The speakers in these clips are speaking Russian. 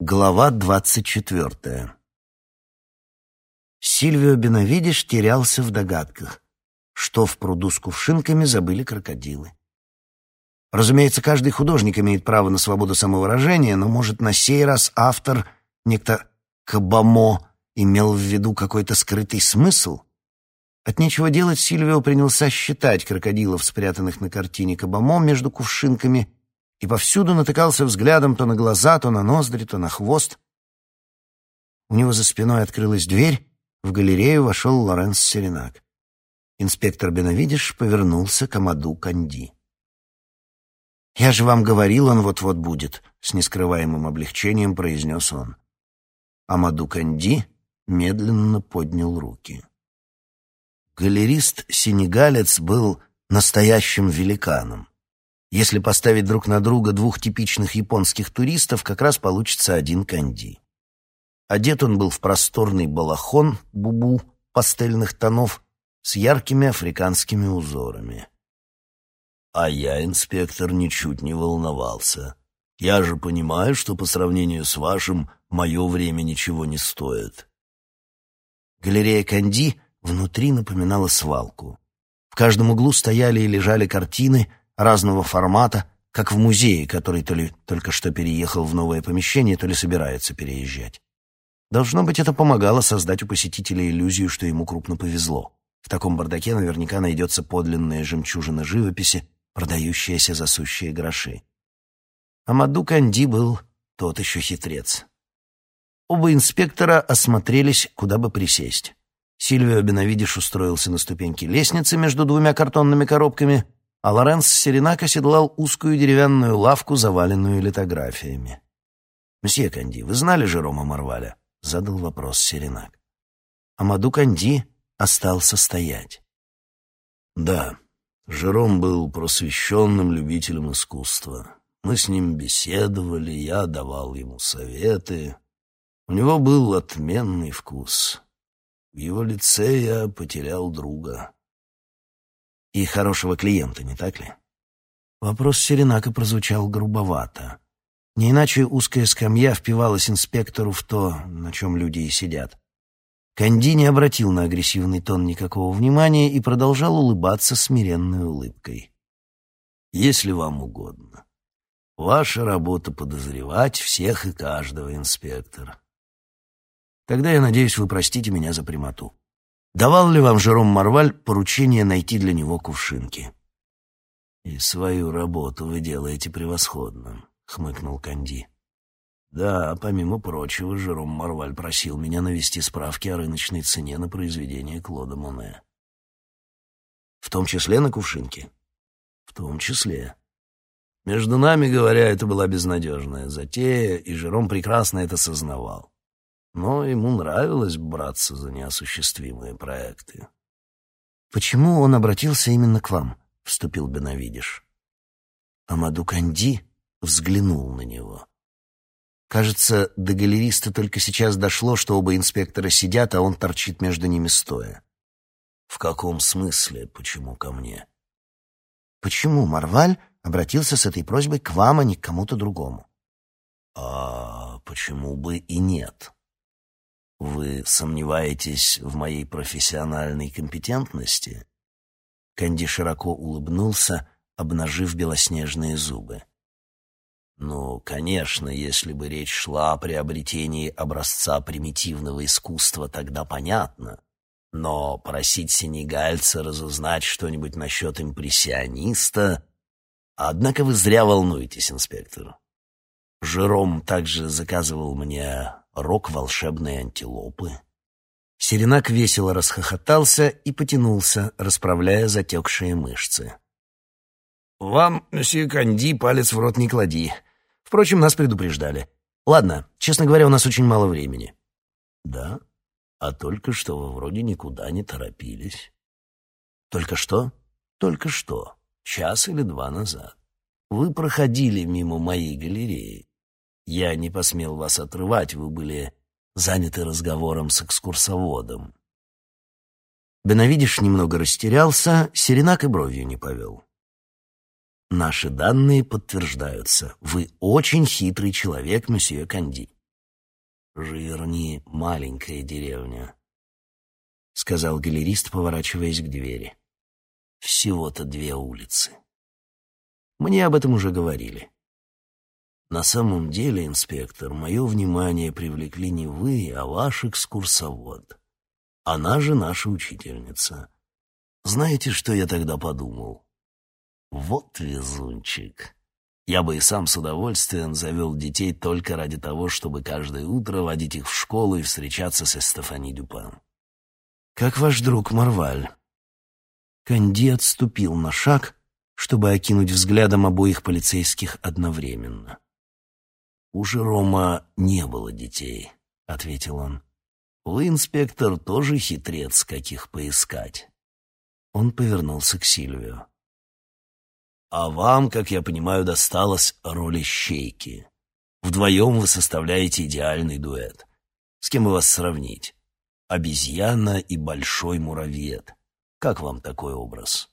Глава двадцать четвертая Сильвио Беновидиш терялся в догадках, что в пруду с кувшинками забыли крокодилы. Разумеется, каждый художник имеет право на свободу самовыражения, но, может, на сей раз автор, некто Кабамо, имел в виду какой-то скрытый смысл? От нечего делать Сильвио принялся считать крокодилов, спрятанных на картине Кабамо между кувшинками, и повсюду натыкался взглядом то на глаза, то на ноздри, то на хвост. У него за спиной открылась дверь, в галерею вошел Лоренс Серенак. Инспектор Беновидиш повернулся к Амаду Канди. «Я же вам говорил, он вот-вот будет», — с нескрываемым облегчением произнес он. Амаду Канди медленно поднял руки. Галерист-сенегалец был настоящим великаном. Если поставить друг на друга двух типичных японских туристов, как раз получится один канди. Одет он был в просторный балахон, бубу, пастельных тонов, с яркими африканскими узорами. А я, инспектор, ничуть не волновался. Я же понимаю, что по сравнению с вашим мое время ничего не стоит. Галерея Канди внутри напоминала свалку. В каждом углу стояли и лежали картины, разного формата, как в музее, который то ли только что переехал в новое помещение, то ли собирается переезжать. Должно быть, это помогало создать у посетителя иллюзию, что ему крупно повезло. В таком бардаке наверняка найдется подлинная жемчужина живописи, продающаяся за сущие гроши. Амаду Канди был тот еще хитрец. Оба инспектора осмотрелись, куда бы присесть. Сильвио Беновидиш устроился на ступеньке лестницы между двумя картонными коробками — а Лоренс Серенак оседлал узкую деревянную лавку, заваленную литографиями. «Мсье Канди, вы знали Жерома Марваля?» — задал вопрос Серенак. Амаду Канди остался стоять. «Да, Жером был просвещенным любителем искусства. Мы с ним беседовали, я давал ему советы. У него был отменный вкус. В его лице я потерял друга» и хорошего клиента, не так ли? Вопрос Серенака прозвучал грубовато. Не иначе узкая скамья впивалась инспектору в то, на чем люди и сидят. Канди не обратил на агрессивный тон никакого внимания и продолжал улыбаться смиренной улыбкой. «Если вам угодно. Ваша работа подозревать всех и каждого, инспектор. Тогда я надеюсь, вы простите меня за прямоту. Давал ли вам Жером Марваль поручение найти для него кувшинки? «И свою работу вы делаете превосходно», — хмыкнул Канди. «Да, помимо прочего, Жером Марваль просил меня навести справки о рыночной цене на произведение Клода Моне». «В том числе на кувшинки?» «В том числе», между нами, говоря, это была безнадежная затея, и Жером прекрасно это сознавал но ему нравилось браться за неосуществимые проекты. «Почему он обратился именно к вам?» — вступил Беновидиш. Амаду Канди взглянул на него. Кажется, до галериста только сейчас дошло, что оба инспектора сидят, а он торчит между ними стоя. «В каком смысле? Почему ко мне?» «Почему Марваль обратился с этой просьбой к вам, а не к кому-то другому?» «А почему бы и нет?» Вы сомневаетесь в моей профессиональной компетентности? Канди широко улыбнулся, обнажив белоснежные зубы. Ну, конечно, если бы речь шла о приобретении образца примитивного искусства, тогда понятно. Но просить сенегальца разузнать что-нибудь насчет импрессиониста... Однако вы зря волнуетесь, инспектор. Жером также заказывал мне рог волшебной антилопы. Серенак весело расхохотался и потянулся, расправляя затекшие мышцы. «Вам, месье Канди, палец в рот не клади. Впрочем, нас предупреждали. Ладно, честно говоря, у нас очень мало времени». «Да? А только что вы вроде никуда не торопились». «Только что?» «Только что. Час или два назад. Вы проходили мимо моей галереи. Я не посмел вас отрывать, вы были заняты разговором с экскурсоводом. Беновидиш немного растерялся, Серенак и бровью не повел. Наши данные подтверждаются. Вы очень хитрый человек, месье Канди. Живерни — маленькая деревня, — сказал галерист, поворачиваясь к двери. Всего-то две улицы. Мне об этом уже говорили. На самом деле, инспектор, мое внимание привлекли не вы, а ваш экскурсовод. Она же наша учительница. Знаете, что я тогда подумал? Вот везунчик. Я бы и сам с удовольствием завел детей только ради того, чтобы каждое утро водить их в школу и встречаться со Стефани Дюпан. Как ваш друг Марваль. Канди отступил на шаг, чтобы окинуть взглядом обоих полицейских одновременно. «У Жерома не было детей», — ответил он. «Вы, инспектор, тоже хитрец, каких поискать». Он повернулся к Сильвию. «А вам, как я понимаю, досталась роль щейки. Вдвоем вы составляете идеальный дуэт. С кем бы вас сравнить? Обезьяна и большой муравьед. Как вам такой образ?»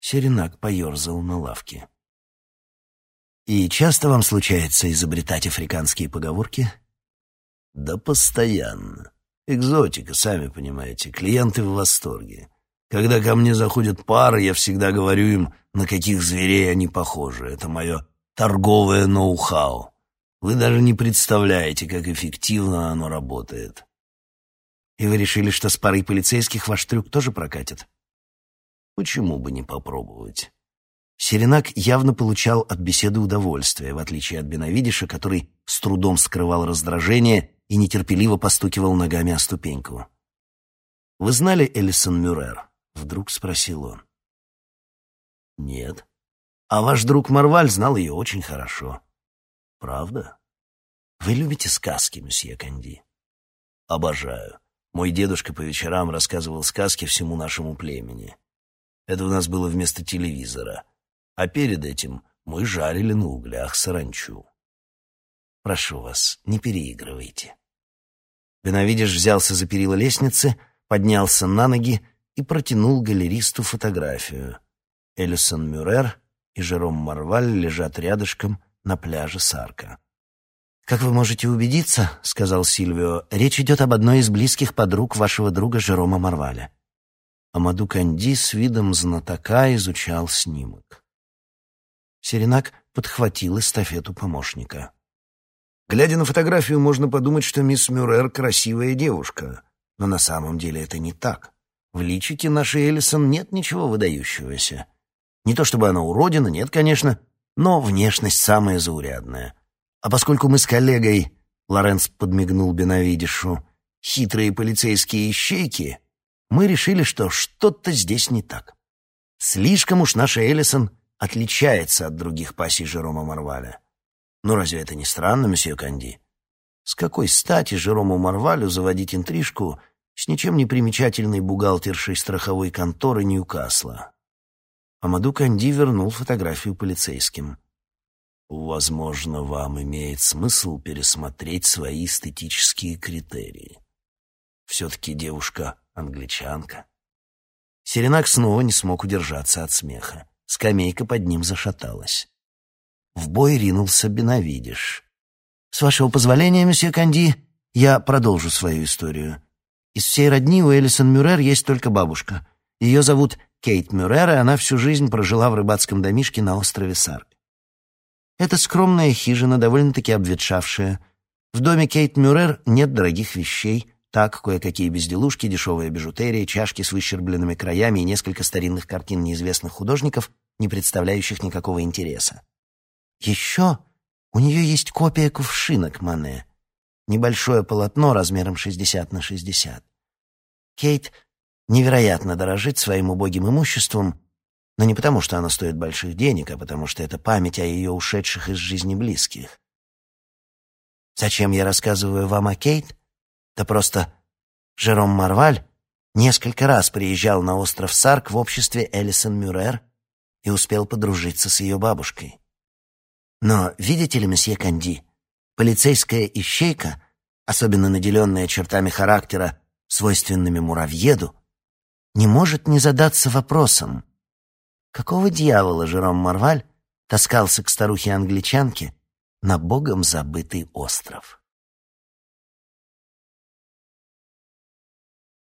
Серенак поерзал на лавке. «И часто вам случается изобретать африканские поговорки?» «Да постоянно. Экзотика, сами понимаете. Клиенты в восторге. Когда ко мне заходят пары, я всегда говорю им, на каких зверей они похожи. Это мое торговое ноу-хау. Вы даже не представляете, как эффективно оно работает». «И вы решили, что с парой полицейских ваш трюк тоже прокатит?» «Почему бы не попробовать?» Серенак явно получал от беседы удовольствие, в отличие от Беновидиша, который с трудом скрывал раздражение и нетерпеливо постукивал ногами о ступеньку. «Вы знали Элисон Мюррер?» — вдруг спросил он. «Нет». «А ваш друг Марваль знал ее очень хорошо». «Правда?» «Вы любите сказки, месье Канди?» «Обожаю. Мой дедушка по вечерам рассказывал сказки всему нашему племени. Это у нас было вместо телевизора а перед этим мы жарили на углях саранчу. Прошу вас, не переигрывайте. Беновидиш взялся за перила лестницы, поднялся на ноги и протянул галеристу фотографию. Элисон Мюррер и Жером Марваль лежат рядышком на пляже Сарка. «Как вы можете убедиться, — сказал Сильвио, — речь идет об одной из близких подруг вашего друга Жерома Марваля». Амаду Канди с видом знатока изучал снимок. Серенак подхватил эстафету помощника. Глядя на фотографию, можно подумать, что мисс Мюррер красивая девушка. Но на самом деле это не так. В личике нашей Эллисон нет ничего выдающегося. Не то чтобы она уродина, нет, конечно, но внешность самая заурядная. А поскольку мы с коллегой, Лоренц подмигнул Беновидишу, хитрые полицейские ищейки, мы решили, что что-то здесь не так. Слишком уж наша Эллисон отличается от других пассий Жерома Марваля. Ну разве это не странно, месье Канди? С какой стати Жерому Марвалю заводить интрижку с ничем не примечательной бухгалтершей страховой конторы Ньюкасла? Амаду Канди вернул фотографию полицейским. «Возможно, вам имеет смысл пересмотреть свои эстетические критерии. Все-таки девушка англичанка». Серенак снова не смог удержаться от смеха. Скамейка под ним зашаталась. В бой ринулся Беновидиш. «С вашего позволения, месье Канди, я продолжу свою историю. Из всей родни у Элисон Мюррер есть только бабушка. Ее зовут Кейт Мюррер, и она всю жизнь прожила в рыбацком домишке на острове Сарк. Это скромная хижина, довольно-таки обветшавшая. В доме Кейт Мюррер нет дорогих вещей, так, кое-какие безделушки, дешевая бижутерия, чашки с выщербленными краями и несколько старинных картин неизвестных художников, не представляющих никакого интереса. Еще у нее есть копия кувшинок Мане. Небольшое полотно размером 60 на 60. Кейт невероятно дорожит своим убогим имуществом, но не потому, что оно стоит больших денег, а потому что это память о ее ушедших из жизни близких. Зачем я рассказываю вам о Кейт? Да просто Жером Марваль несколько раз приезжал на остров Сарк в обществе Элисон Мюррер и успел подружиться с ее бабушкой. Но, видите ли, месье Канди, полицейская ищейка, особенно наделенная чертами характера, свойственными муравьеду, не может не задаться вопросом, какого дьявола Жером Марваль таскался к старухе-англичанке на богом забытый остров?